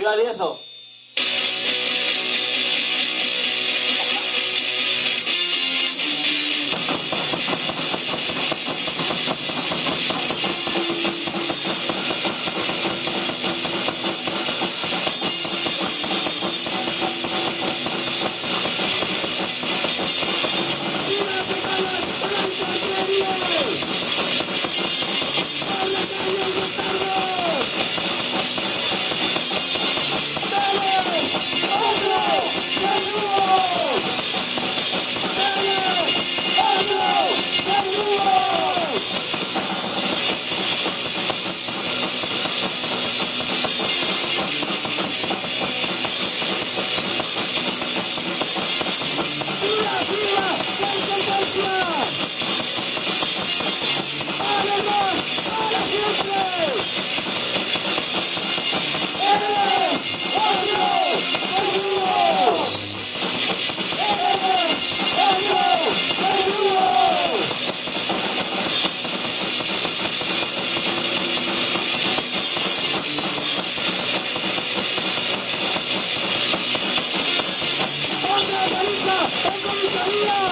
¡Viva el viejo! la paliza! Comisaría!